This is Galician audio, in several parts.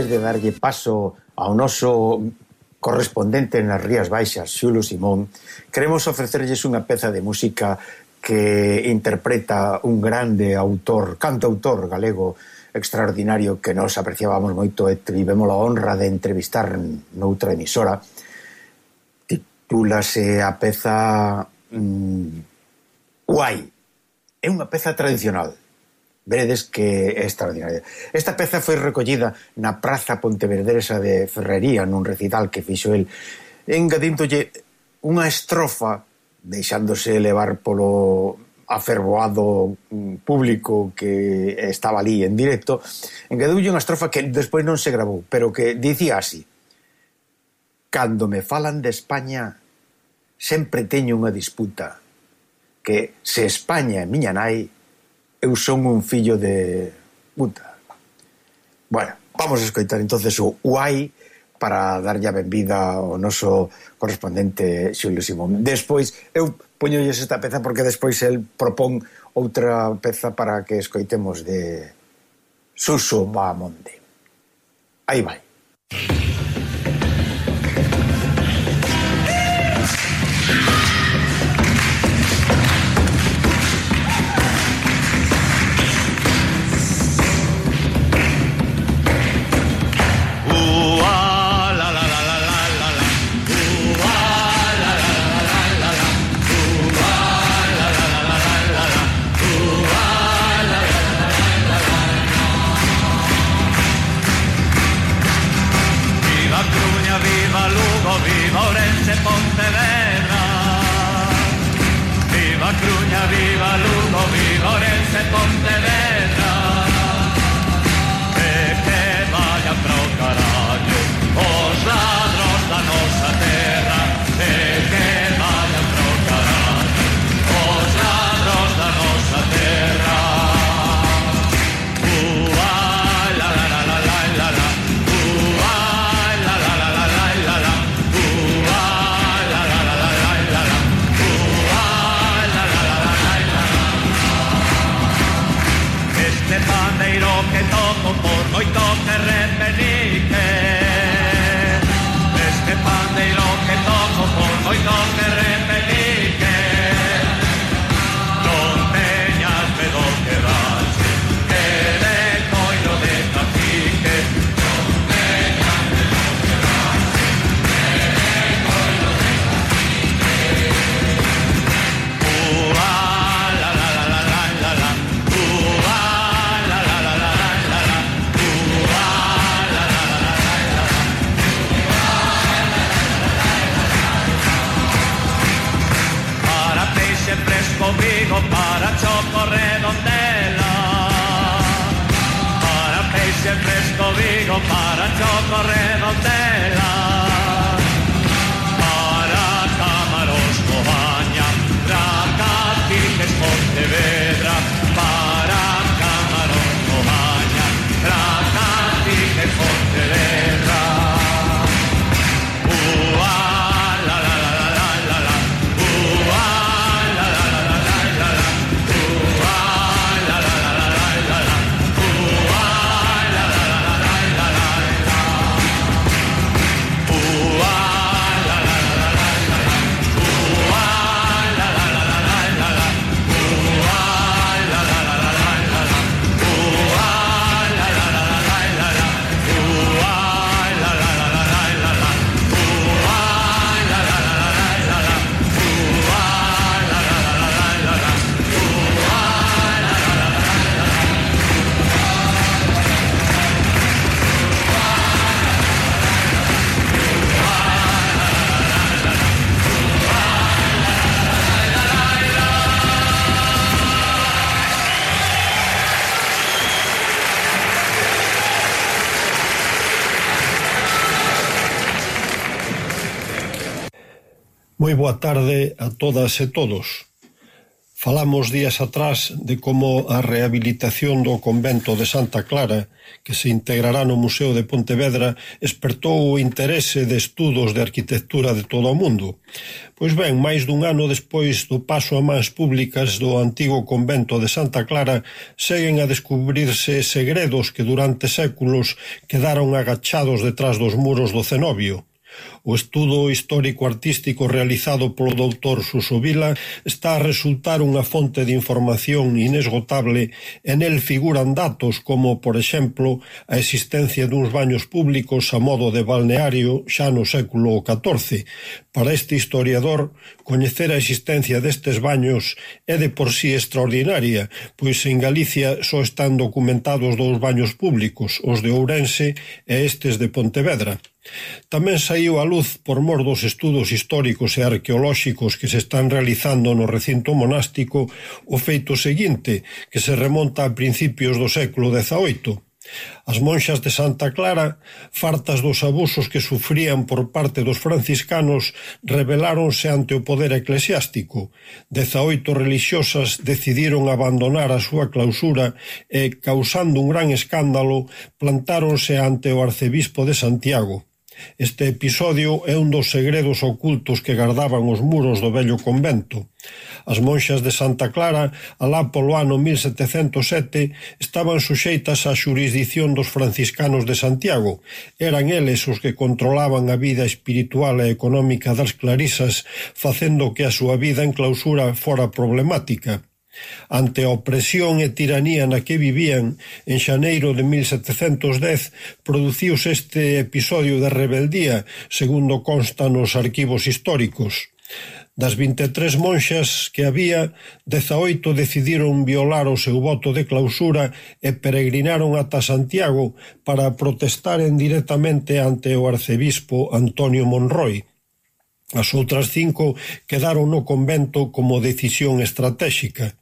antes de darlle paso ao noso correspondente nas Rías Baixas, Xulo Simón, queremos ofrecerlles unha peza de música que interpreta un grande autor, cantautor galego extraordinario que nos apreciábamos moito e tivemos a honra de entrevistar noutra emisora. Titúlase a peza mm, Guai. É unha peza tradicional. Veredes que é extraordinaria. Esta peza foi recollida na Praza Pontevedresa de Ferrería nun recital que fixo el engadíndolle unha estrofa deixándose levar polo afervoado público que estaba ali en directo, engadoulle unha estrofa que despois non se grabou, pero que dicía así. Cando me falan de España, sempre teño unha disputa que se España é miña nai, eu son un fillo de puta. Bueno, vamos a escoitar entonces o Uai para darlle a benvida ao noso correspondente Xulio Simón. Despois, eu poñolles esta peza porque despois el propón outra peza para que escoitemos de Suso Mamonde. Aí vai. Aí vai. moi boa tarde a todas e todos. Falamos días atrás de como a rehabilitación do convento de Santa Clara, que se integrará no Museo de Pontevedra, espertou o interese de estudos de arquitectura de todo o mundo. Pois ben, máis dun ano despois do paso a mans públicas do antigo convento de Santa Clara, seguen a descubrirse segredos que durante séculos quedaron agachados detrás dos muros do cenobio. O estudo histórico-artístico realizado polo doutor Suso Vila está a resultar unha fonte de información inesgotable e nel figuran datos como, por exemplo, a existencia duns baños públicos a modo de balneario xa no século XIV. Para este historiador, coñecer a existencia destes baños é de por sí extraordinaria, pois en Galicia só están documentados dous baños públicos, os de Ourense e estes de Pontevedra. Tamén saiu a luz por mor dos estudos históricos e arqueolóxicos que se están realizando no recinto monástico o feito seguinte, que se remonta a principios do século XVIII. As monxas de Santa Clara, fartas dos abusos que sufrían por parte dos franciscanos, rebeláronse ante o poder eclesiástico. Dezaoito religiosas decidiron abandonar a súa clausura e, causando un gran escándalo, plantáronse ante o arcebispo de Santiago. Este episodio é un dos segredos ocultos que gardaban os muros do vello convento. As monxas de Santa Clara, alá polo ano 1707, estaban suxeitas á xurisdición dos franciscanos de Santiago. Eran eles os que controlaban a vida espiritual e económica das clarisas, facendo que a súa vida en clausura fora problemática. Ante a opresión e tiranía na que vivían, en xaneiro de 1710 produciuse este episodio de rebeldía, segundo consta nos arquivos históricos. Das 23 monxas que había, 18 decidiron violar o seu voto de clausura e peregrinaron ata Santiago para protestaren directamente ante o arcebispo Antonio Monroy. As outras cinco quedaron no convento como decisión estratéxica.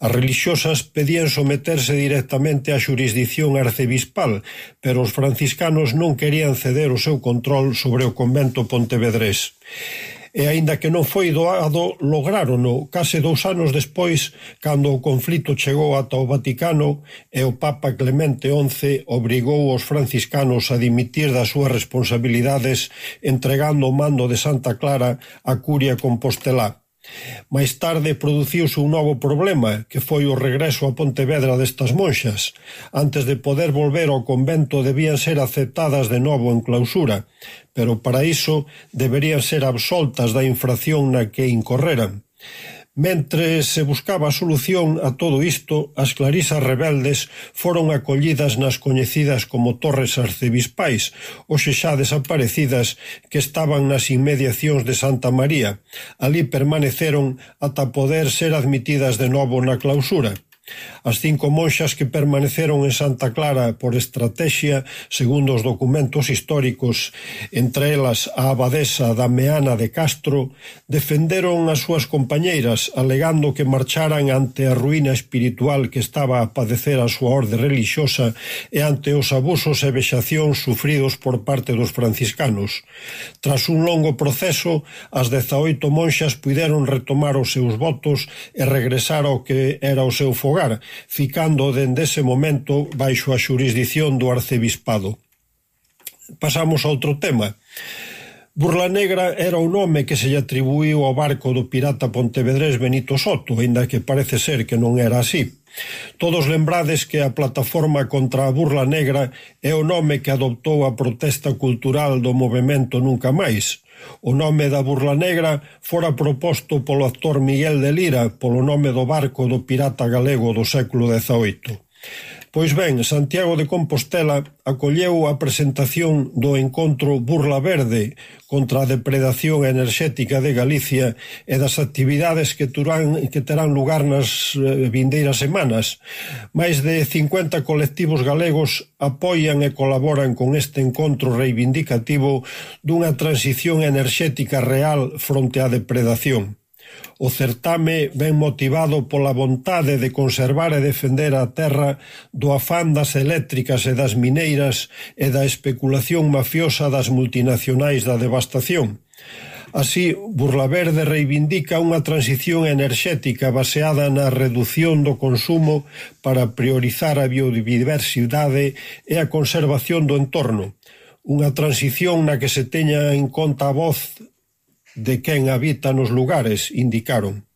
As religiosas pedían someterse directamente á xurisdición arcebispal, pero os franciscanos non querían ceder o seu control sobre o convento pontevedrés e aínda que non foi doado, lográrono case dous anos despois cando o conflito chegou ata o Vaticano e o Papa Clemente XI obrigou os franciscanos a dimitir das súas responsabilidades entregando o mando de Santa Clara á Curia Compostelá. Máis tarde produciuse un novo problema, que foi o regreso a Pontevedra destas monxas. Antes de poder volver ao convento debían ser aceptadas de novo en clausura, pero para iso deberían ser absoltas da infracción na que incorreran. Mentre se buscaba solución a todo isto, as clarisas rebeldes foron acollidas nas coñecidas como Torres Arcebispais, hoxe xa desaparecidas que estaban nas inmediacións de Santa María. Alí permaneceron ata poder ser admitidas de novo na clausura. As cinco monxas que permaneceron en Santa Clara por estratexia, segundo os documentos históricos, entre elas a abadesa Dameana de Castro, defenderon as súas compañeiras alegando que marcharan ante a ruína espiritual que estaba a padecer a súa orde relixiosa e ante os abusos e vexacións sufridos por parte dos franciscanos. Tras un longo proceso, as 18 monxas puideron retomar os seus votos e regresar ao que era o seu fogar xogar, ficando dende ese momento baixo a xurisdición do arcebispado. Pasamos a outro tema. Burla Negra era o nome que se lle atribuíu ao barco do pirata pontevedrés Benito Soto, aínda que parece ser que non era así. Todos lembrades que a plataforma contra a burla negra é o nome que adoptou a protesta cultural do movimento Nunca Máis, O nome da Burla Negra fora proposto polo actor Miguel de Lira polo nome do barco do pirata galego do século dezaoito. Pois ben, Santiago de Compostela acolleu a presentación do encontro Burla Verde contra a depredación enerxética de Galicia e das actividades que, turán, que terán lugar nas eh, vindeiras semanas. Mais de 50 colectivos galegos apoian e colaboran con este encontro reivindicativo dunha transición enerxética real fronte á depredación. O certame vén motivado pola vontade de conservar e defender a terra do afán das eléctricas e das mineiras e da especulación mafiosa das multinacionais da devastación. Así, Burlaverde reivindica unha transición enerxética baseada na redución do consumo para priorizar a biodiversidade e a conservación do entorno. Unha transición na que se teña en conta a voz de quen habita nos lugares, indicaron.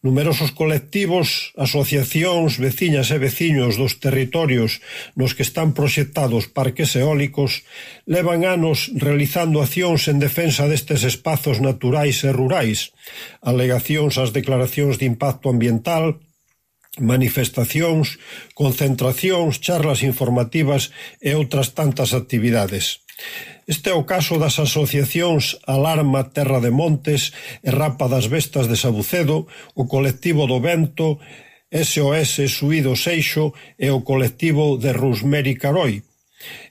Numerosos colectivos, asociacións, veciñas e veciños dos territorios nos que están proxectados parques eólicos levan anos realizando accións en defensa destes espazos naturais e rurais, alegacións ás declaracións de impacto ambiental, manifestacións, concentracións, charlas informativas e outras tantas actividades. Este é o caso das asociacións Alarma Terra de Montes e Rapa das Bestas de Sabucedo, o colectivo do Vento, SOS Suído Seixo e o colectivo de Rusmeri Caroi.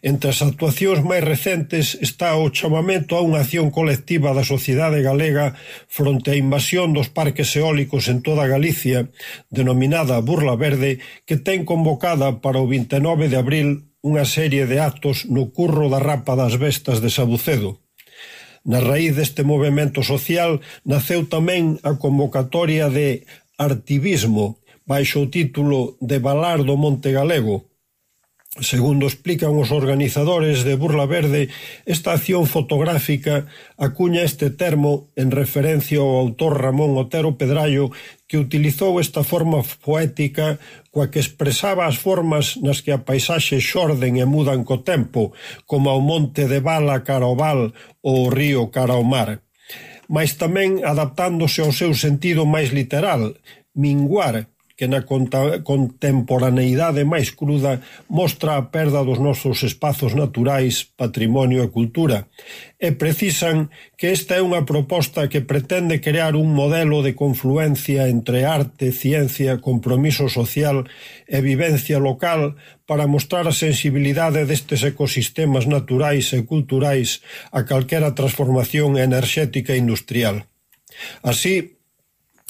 Entre as actuacións máis recentes está o chamamento a unha acción colectiva da sociedade galega fronte á invasión dos parques eólicos en toda Galicia, denominada Burla Verde, que ten convocada para o 29 de abril unha serie de actos no curro da rapa das bestas de Sabucedo. Na raíz deste movimento social naceu tamén a convocatoria de artivismo baixo o título de Balar do Monte Galego, Segundo explican os organizadores de Burla Verde, esta acción fotográfica acuña este termo en referencia ao autor Ramón Otero Pedrallo que utilizou esta forma poética coa que expresaba as formas nas que a paisaxe xorden e mudan co tempo, como ao monte de Bala cara ao val ou o río cara ao mar. Mas tamén adaptándose ao seu sentido máis literal, minguar, que na conta, contemporaneidade máis cruda mostra a perda dos nosos espazos naturais, patrimonio e cultura, e precisan que esta é unha proposta que pretende crear un modelo de confluencia entre arte, ciencia, compromiso social e vivencia local para mostrar a sensibilidade destes ecosistemas naturais e culturais a calquera transformación enerxética e industrial. Así,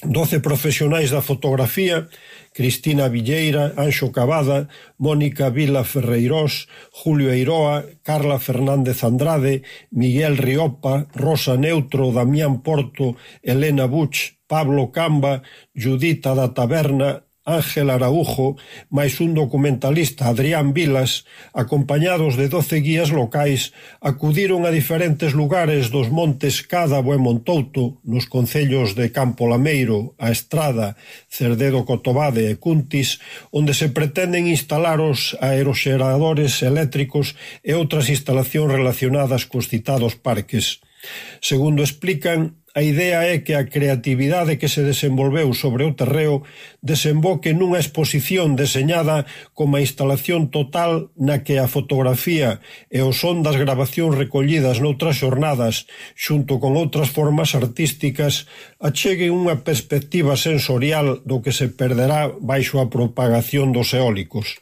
Doce profesionais da fotografía, Cristina Villeira, Anxo Cavada, Mónica Vila Ferreirós, Julio Eiroa, Carla Fernández Andrade, Miguel Riopa, Rosa Neutro, Damián Porto, Elena Buch, Pablo Camba, Judita da Taberna, Ángel Araujo, máis un documentalista, Adrián Vilas, acompañados de doce guías locais, acudiron a diferentes lugares dos montes Cádabo e Montouto, nos concellos de Campo Lameiro, A Estrada, Cerdedo Cotobade e Cuntis, onde se pretenden instalar os aeroxeradores eléctricos e outras instalacións relacionadas cos citados parques. Segundo explican, A idea é que a creatividade que se desenvolveu sobre o terreo desemboque nunha exposición deseñada como instalación total na que a fotografía e o son das grabacións recollidas noutras xornadas, xunto con outras formas artísticas, acheguen unha perspectiva sensorial do que se perderá baixo a propagación dos eólicos.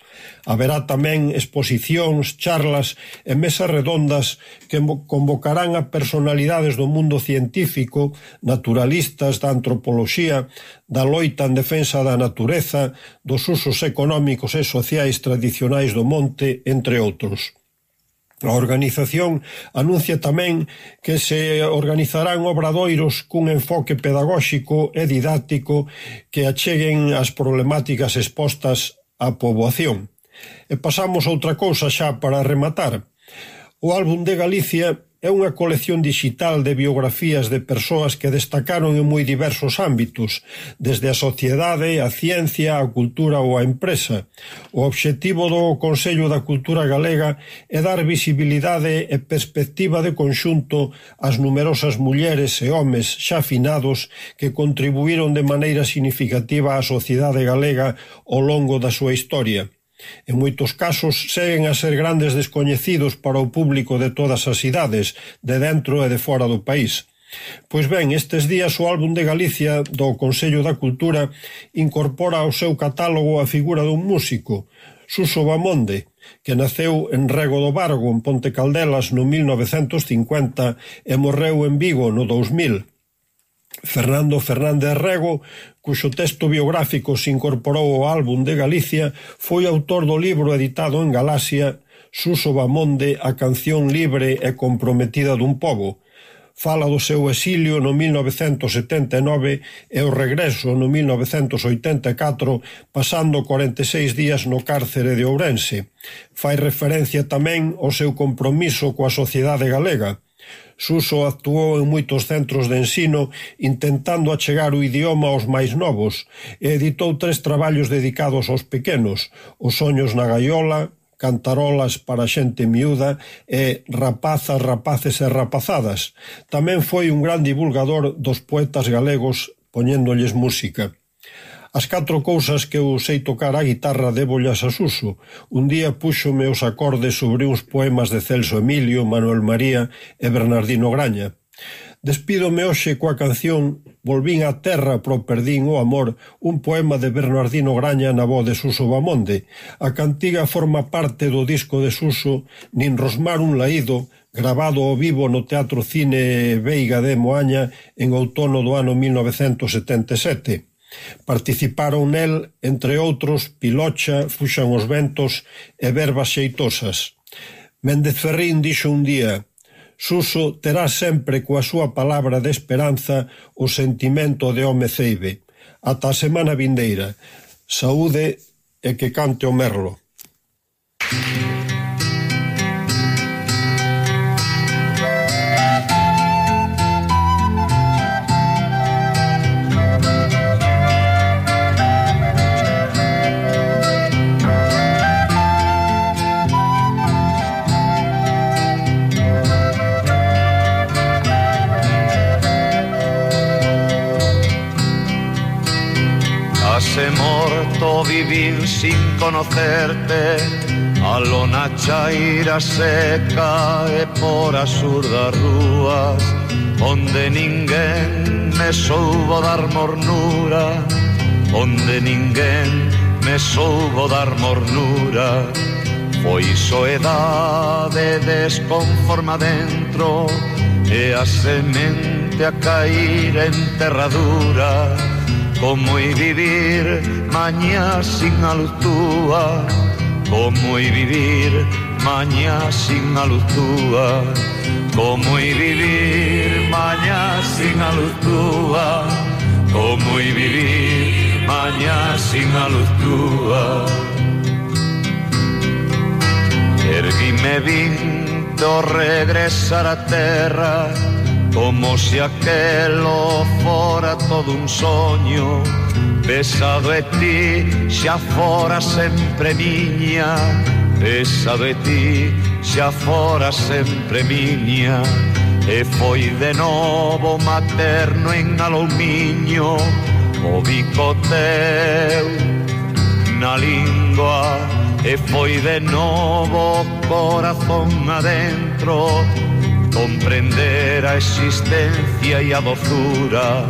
Haberá tamén exposicións, charlas e mesas redondas que convocarán a personalidades do mundo científico, naturalistas da antropoloxía, da loita en defensa da natureza, dos usos económicos e sociais tradicionais do monte, entre outros. A organización anuncia tamén que se organizarán obradoiros cun enfoque pedagóxico e didáctico que acheguen as problemáticas expostas á poboación. E pasamos a outra cousa xa para rematar. O álbum de Galicia é unha colección dixital de biografías de persoas que destacaron en moi diversos ámbitos, desde a sociedade, a ciencia, a cultura ou a empresa. O obxectivo do Consello da Cultura Galega é dar visibilidade e perspectiva de conxunto ás numerosas mulleres e homes xa finados que contribuíron de maneira significativa á sociedade galega ao longo da súa historia. En moitos casos seguen a ser grandes descoñecidos para o público de todas as idades, de dentro e de fora do país. Pois ben, estes días o álbum de Galicia do Consello da Cultura incorpora ao seu catálogo a figura dun músico, Suso Bamonde, que naceu en Rego do Vargo, en Ponte Caldelas, no 1950 e morreu en Vigo no 2000. Fernando Fernández Rego, cuxo texto biográfico se incorporou ao álbum de Galicia, foi autor do libro editado en Galaxia, Suso Bamonde, a canción libre e comprometida dun pobo. Fala do seu exilio no 1979 e o regreso no 1984, pasando 46 días no cárcere de Ourense. Fai referencia tamén ao seu compromiso coa sociedade galega, Suso actuou en moitos centros de ensino intentando achegar o idioma aos máis novos e editou tres traballos dedicados aos pequenos, Os soños na gaiola, cantarolas para xente miúda e rapazas, rapaces e rapazadas. Tamén foi un gran divulgador dos poetas galegos poñéndolles música. As catro cousas que eu sei tocar a guitarra débollas a suso. Un día púxome os acordes sobre uns poemas de Celso Emilio, Manuel María e Bernardino Graña. Despídome hoxe coa canción Volvín á terra pro perdín o amor, un poema de Bernardino Graña na voz de Suso Bamonde. A cantiga forma parte do disco de Suso Nin rosmar un laído, grabado ao vivo no Teatro Cine Veiga de Moaña en outono do ano 1977. Participaron nel, entre outros, Pilocha, Fuxan os ventos e Verbas xeitosas. Méndez Ferrín dixo un día Suso terá sempre coa súa palabra de esperanza o sentimento de home ceibe. Ata a semana vindeira. Saúde e que cante o merlo. Thank. soporto vivir sin conocerte. A lona chaira seca e por absurdas rúas Onde ninguén me soubo dar mornura Onde ninguén me soubo dar mornura Foi soedade desconforma dentro E a semente a cair en terradura Como i vivir mañá sin a luz túa Como i vivir mañá sin a luz túa Como i vivir mañá sin a luz túa Como i vivir mañá sin a luz túa Erguime vinto regresar a terra Como se aquelo fora todo un soño Pesado de ti xa fora sempre miña Pesa de ti xa fora sempre miña E foi de novo materno en alumiño O bico teu na lingua. E foi de novo corazón adentro comprender a existencia e a dozura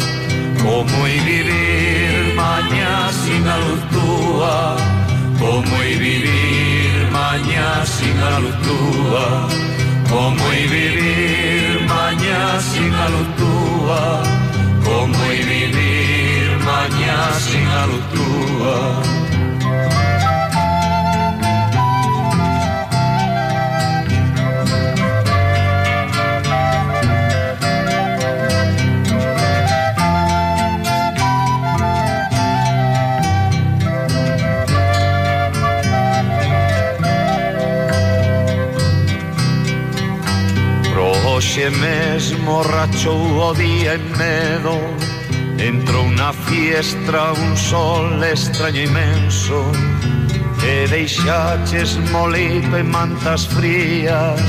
como e vivir mañá sin a luz túa como e vivir mañá sin a luz túa como e vivir mañá sin a luz túa como e vivir mañá sin a luz túa borracho o día en medo. Entrou na fiestra un sol extraño imenso E deixaches moleito e mantas frías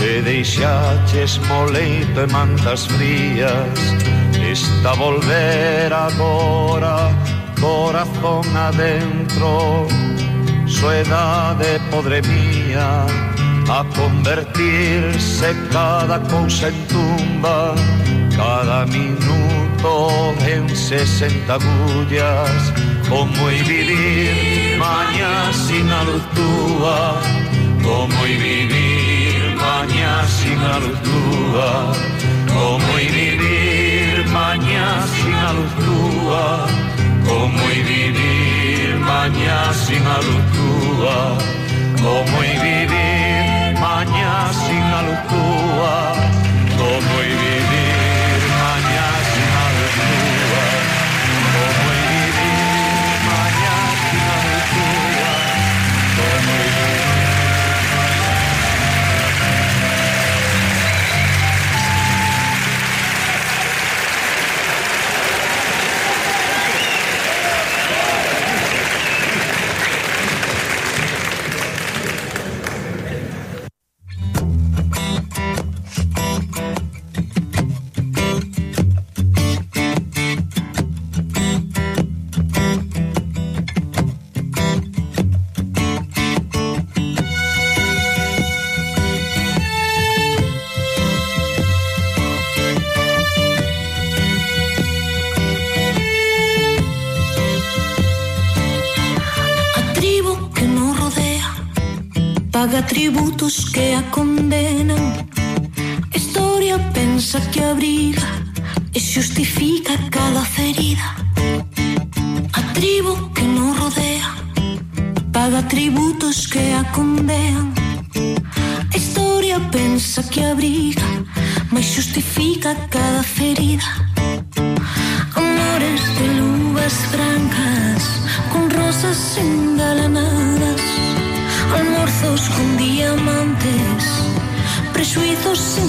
E deixaches moleito e mantas frías. Está volver agora corazón adentro Soedade podre mía. A convertirse cada cousa en tumba cada minuto en sesenta agullas como y vivir mañana sin a luz túa como y vivir mañana sin a luz túa como y vivir mañana sin a luz túa como y vivir mañana sin a luz túa como y vivir montaña sin altura, todo y bien. atributos que a condenan. Historia pensa que abriga e xustifica cada ferida. A tribo que non rodea paga tributos que a condenan. tus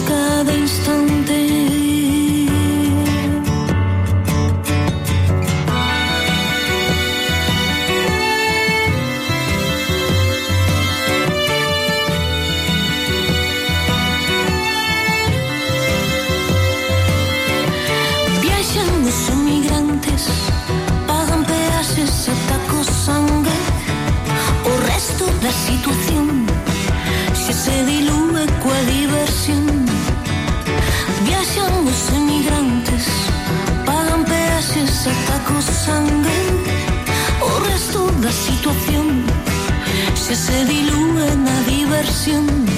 que se dilúen a diversión.